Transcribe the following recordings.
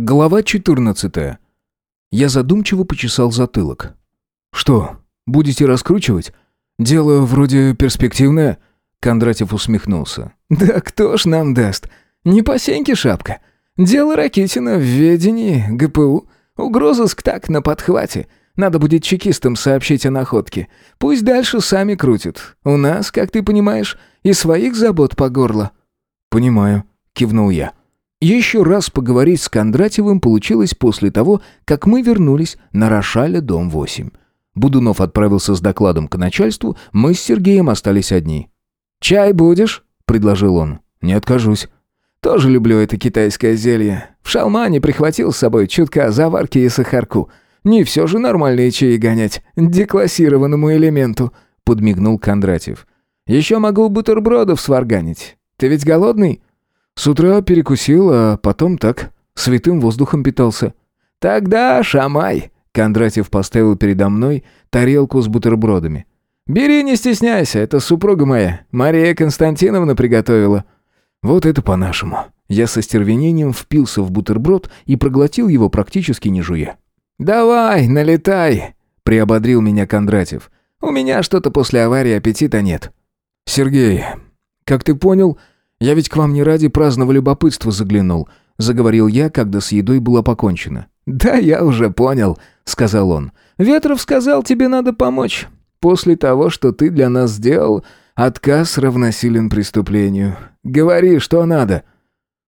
Глава 14. Я задумчиво почесал затылок. «Что, будете раскручивать? Дело вроде перспективное?» Кондратьев усмехнулся. «Да кто ж нам даст? Не по сеньке шапка. Дело Ракитина в ведении ГПУ. Угрозыск так на подхвате. Надо будет чекистам сообщить о находке. Пусть дальше сами крутят. У нас, как ты понимаешь, и своих забот по горло». «Понимаю», — кивнул я. Еще раз поговорить с Кондратьевым получилось после того, как мы вернулись на Рошаля, дом 8. Будунов отправился с докладом к начальству, мы с Сергеем остались одни. «Чай будешь?» — предложил он. «Не откажусь». «Тоже люблю это китайское зелье. В шалмане прихватил с собой чутка заварки и сахарку. Не все же нормальные чаи гонять деклассированному элементу», — подмигнул Кондратьев. «Еще могу бутербродов сварганить. Ты ведь голодный?» С утра перекусил, а потом так, святым воздухом питался. «Тогда шамай!» Кондратьев поставил передо мной тарелку с бутербродами. «Бери, не стесняйся, это супруга моя, Мария Константиновна приготовила». «Вот это по-нашему». Я со стервенением впился в бутерброд и проглотил его практически не жуя. «Давай, налетай!» — приободрил меня Кондратьев. «У меня что-то после аварии аппетита нет». «Сергей, как ты понял, «Я ведь к вам не ради праздного любопытства заглянул», — заговорил я, когда с едой было покончено. «Да, я уже понял», — сказал он. «Ветров сказал, тебе надо помочь. После того, что ты для нас сделал, отказ равносилен преступлению. Говори, что надо».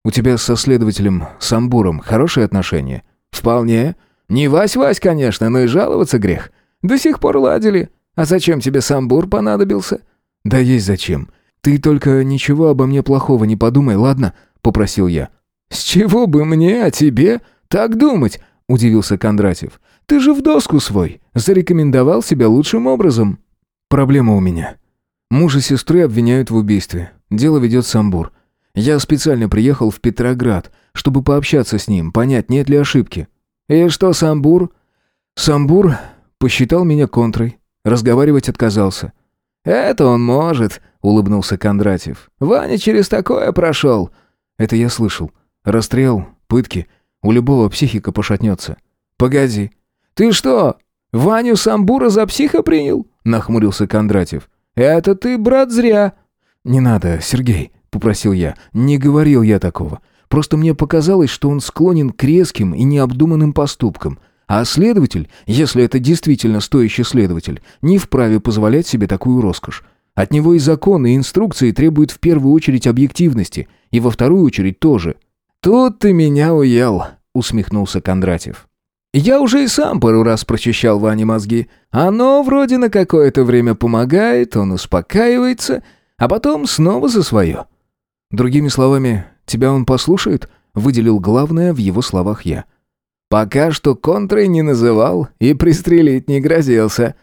«У тебя со следователем Самбуром хорошие отношения?» «Вполне. Не Вась-Вась, конечно, но и жаловаться грех. До сих пор ладили. А зачем тебе Самбур понадобился?» «Да есть зачем. «Ты только ничего обо мне плохого не подумай, ладно?» — попросил я. «С чего бы мне о тебе так думать?» — удивился Кондратьев. «Ты же в доску свой. Зарекомендовал себя лучшим образом». «Проблема у меня. Мужа сестры обвиняют в убийстве. Дело ведет Самбур. Я специально приехал в Петроград, чтобы пообщаться с ним, понять, нет ли ошибки». «И что Самбур?» «Самбур посчитал меня контрой. Разговаривать отказался». «Это он может», — улыбнулся Кондратьев. «Ваня через такое прошел». «Это я слышал. Расстрел, пытки. У любого психика пошатнется». «Погоди. Ты что, Ваню Самбура за психа принял?» — нахмурился Кондратьев. «Это ты, брат, зря». «Не надо, Сергей», — попросил я. «Не говорил я такого. Просто мне показалось, что он склонен к резким и необдуманным поступкам». А следователь, если это действительно стоящий следователь, не вправе позволять себе такую роскошь. От него и законы, и инструкции требуют в первую очередь объективности, и во вторую очередь тоже. «Тут ты меня уел», — усмехнулся Кондратьев. «Я уже и сам пару раз прочищал Ване мозги. Оно вроде на какое-то время помогает, он успокаивается, а потом снова за свое». «Другими словами, тебя он послушает?» — выделил главное в его словах я. «Пока что контрой не называл и пристрелить не грозился».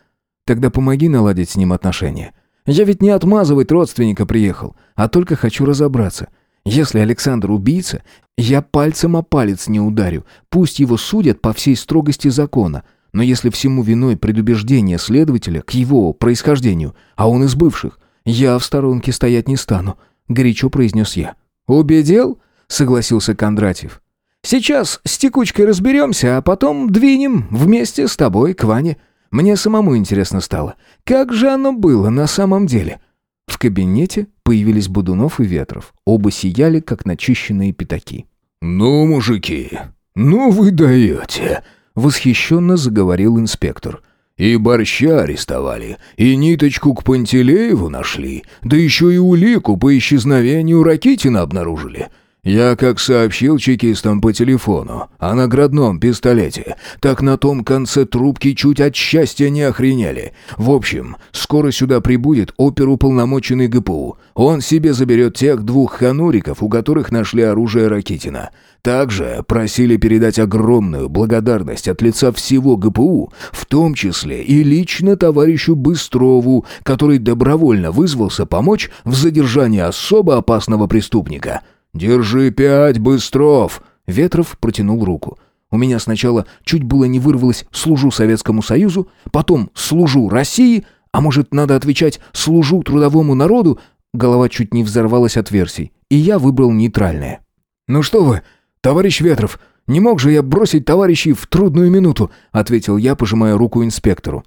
«Тогда помоги наладить с ним отношения. Я ведь не отмазывать родственника приехал, а только хочу разобраться. Если Александр убийца, я пальцем о палец не ударю. Пусть его судят по всей строгости закона. Но если всему виной предубеждение следователя к его происхождению, а он из бывших, я в сторонке стоять не стану», — горячо произнес я. «Убедил?» — согласился Кондратьев. «Сейчас с текучкой разберемся, а потом двинем вместе с тобой к Ване. Мне самому интересно стало, как же оно было на самом деле? В кабинете появились Будунов и Ветров. Оба сияли, как начищенные пятаки. «Ну, мужики, ну вы даете!» Восхищенно заговорил инспектор. «И борща арестовали, и ниточку к Пантелееву нашли, да еще и улику по исчезновению Ракитина обнаружили. Я как сообщил чекистам по телефону о наградном пистолете, так на том конце трубки чуть от счастья не охренели. В общем, скоро сюда прибудет оперуполномоченный ГПУ. Он себе заберет тех двух хануриков, у которых нашли оружие Ракитина. Также просили передать огромную благодарность от лица всего ГПУ, в том числе и лично товарищу Быстрову, который добровольно вызвался помочь в задержании особо опасного преступника – «Держи пять, Быстров!» Ветров протянул руку. У меня сначала чуть было не вырвалось «служу Советскому Союзу», потом «служу России», а может, надо отвечать «служу трудовому народу», голова чуть не взорвалась от версий, и я выбрал нейтральное. «Ну что вы, товарищ Ветров, Не мог же я бросить товарищей в трудную минуту», — ответил я, пожимая руку инспектору.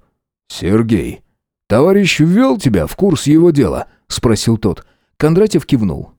«Сергей, товарищ ввел тебя в курс его дела?» — спросил тот. Кондратьев кивнул.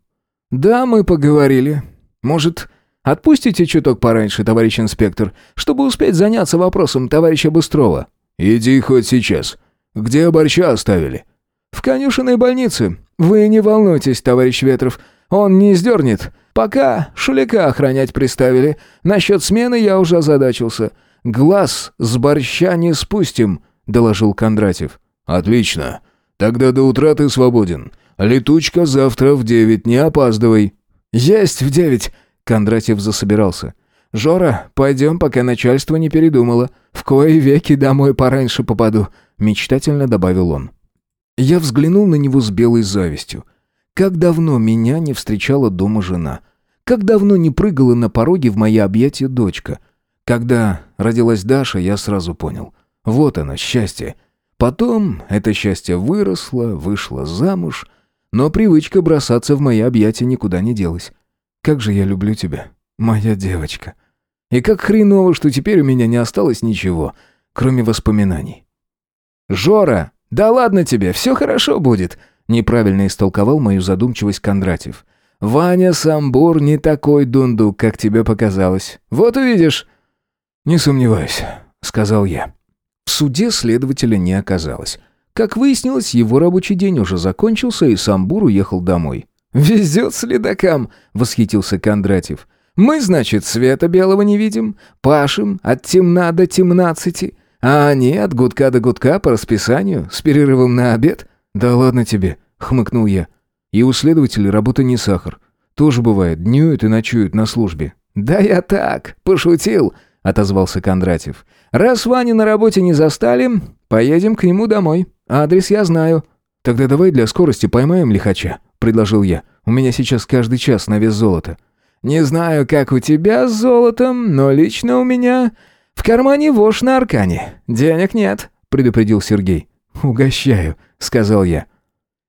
«Да, мы поговорили. Может, отпустите чуток пораньше, товарищ инспектор, чтобы успеть заняться вопросом товарища Быстрова?» «Иди хоть сейчас. Где борща оставили?» «В конюшенной больнице. Вы не волнуйтесь, товарищ Ветров. Он не сдернет. Пока шулика охранять приставили. Насчет смены я уже озадачился. Глаз с борща не спустим», — доложил Кондратьев. «Отлично. Тогда до утра ты свободен. Летучка завтра в девять, не опаздывай». «Есть в девять», — Кондратьев засобирался. «Жора, пойдем, пока начальство не передумало. В кои веки домой пораньше попаду», — мечтательно добавил он. Я взглянул на него с белой завистью. Как давно меня не встречала дома жена. Как давно не прыгала на пороге в мои объятия дочка. Когда родилась Даша, я сразу понял. Вот оно, счастье. Потом это счастье выросло, вышло замуж, но привычка бросаться в мои объятия никуда не делась. Как же я люблю тебя, моя девочка. И как хреново, что теперь у меня не осталось ничего, кроме воспоминаний. «Жора, да ладно тебе, все хорошо будет», — неправильно истолковал мою задумчивость Кондратьев. «Ваня Самбур не такой дундук, как тебе показалось. Вот увидишь». «Не сомневаюсь», — сказал я. Суде следователя не оказалось. Как выяснилось, его рабочий день уже закончился, и Самбур уехал домой. «Везет следакам», — восхитился Кондратьев. Мы, значит, света белого не видим, пашем от темна до темнадцати, а они от гудка до гудка по расписанию, с перерывом на обед. Да ладно тебе, хмыкнул я. И у следователей работа не сахар. Тоже бывает, днюют и ночуют на службе. Да я так, пошутил, отозвался Кондратьев. Раз Вани на работе не застали, поедем к нему домой. Адрес я знаю. Тогда давай для скорости поймаем лихача, предложил я. У меня сейчас каждый час на вес золота. Не знаю, как у тебя с золотом, но лично у меня в кармане вошь на аркане. Денег нет», — предупредил Сергей. «Угощаю», — сказал я.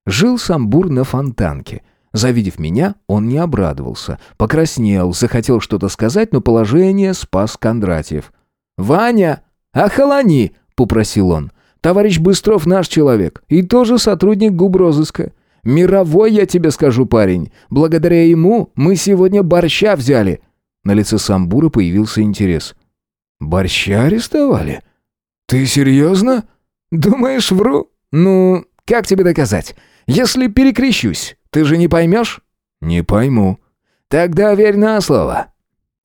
Жил Самбур на фонтанке. Завидев меня, он не обрадовался. Покраснел, захотел что-то сказать, но положение спас Кондратьев. «Ваня, охолони!» — попросил он. «Товарищ Быстров наш человек и тоже сотрудник губрозыска. Мировой, я тебе скажу, парень. Благодаря ему мы сегодня борща взяли». На лице Самбура появился интерес. «Борща арестовали? Ты серьезно? Думаешь, вру? Ну, как тебе доказать? Если перекрещусь, ты же не поймешь?» «Не пойму». «Тогда верь на слово».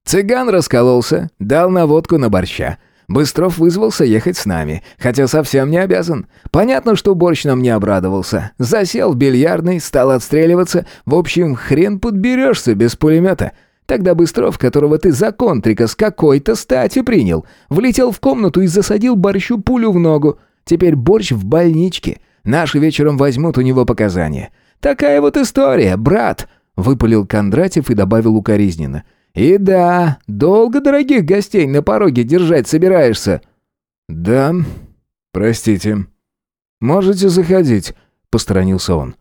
Цыган раскололся, дал наводку на борща. Быстров вызвался ехать с нами, хотя совсем не обязан. Понятно, что борщ нам не обрадовался. Засел в бильярдной, стал отстреливаться. В общем, хрен подберешься без пулемета. Тогда Быстров, которого ты за контрика с какой-то стати принял, влетел в комнату и засадил борщу пулю в ногу. Теперь борщ в больничке. Наши вечером возьмут у него показания. Такая вот история, брат!» Выпалил Кондратьев и добавил укоризненно. «И да, долго дорогих гостей на пороге держать собираешься?» «Да, простите. Можете заходить», — посторонился он.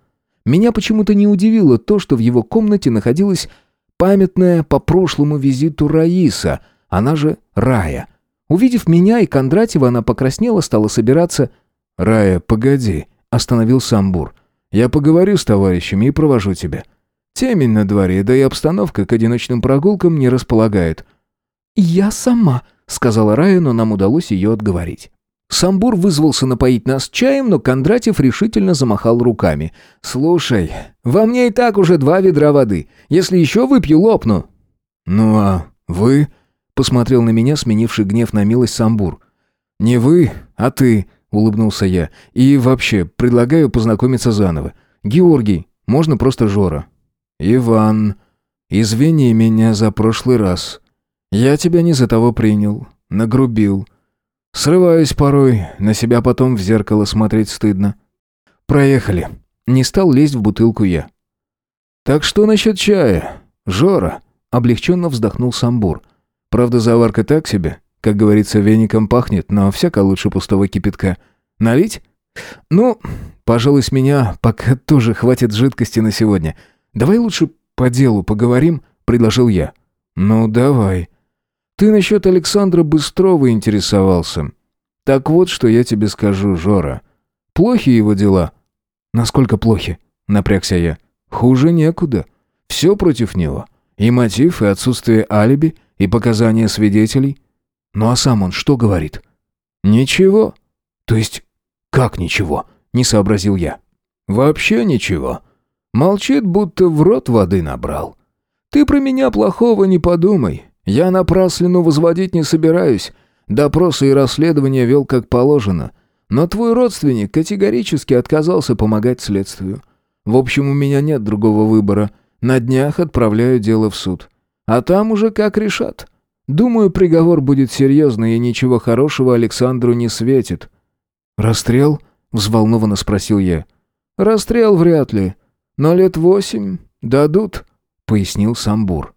Меня почему-то не удивило то, что в его комнате находилась памятная по прошлому визиту Раиса, она же Рая. Увидев меня и Кондратьева, она покраснела, стала собираться. «Рая, погоди», — остановил Самбур. «Я поговорю с товарищами и провожу тебя. Темень на дворе, да и обстановка к одиночным прогулкам не располагает». «Я сама», — сказала Рая, но нам удалось ее отговорить. Самбур вызвался напоить нас чаем, но Кондратьев решительно замахал руками. «Слушай, во мне и так уже два ведра воды. Если еще выпью, лопну». «Ну а вы?» — посмотрел на меня, сменивший гнев на милость Самбур. «Не вы, а ты», — улыбнулся я. «И вообще, предлагаю познакомиться заново. Георгий, можно просто Жора. «Иван, извини меня за прошлый раз. Я тебя не за того принял, нагрубил. Срываюсь порой, на себя потом в зеркало смотреть стыдно. Проехали. Не стал лезть в бутылку я. Так что насчет чая? Жора, облегченно вздохнул Самбур. Правда, заварка так себе, как говорится, веником пахнет, но всяко лучше пустого кипятка. Налить? Ну, пожалуй, с меня пока тоже хватит жидкости на сегодня. «Давай лучше по делу поговорим», — предложил я. «Ну, давай». Ты насчет Александра Быстрова интересовался. Так вот, что я тебе скажу, Жора. Плохи его дела. Насколько плохи? Напрягся я. Хуже некуда. Все против него. И мотив, и отсутствие алиби, и показания свидетелей. Ну а сам он что говорит? Ничего. То есть, как ничего? Не сообразил я. Вообще ничего. Молчит, будто в рот воды набрал. Ты про меня плохого не подумай. Я напраслину возводить не собираюсь. Допросы и расследования вел как положено. Но твой родственник категорически отказался помогать следствию. В общем, у меня нет другого выбора. На днях отправляю дело в суд. А там уже как решат. Думаю, приговор будет серьезный, и ничего хорошего Александру не светит». «Расстрел?» — взволнованно спросил я. «Расстрел вряд ли. Но лет восемь дадут», — пояснил Самбур.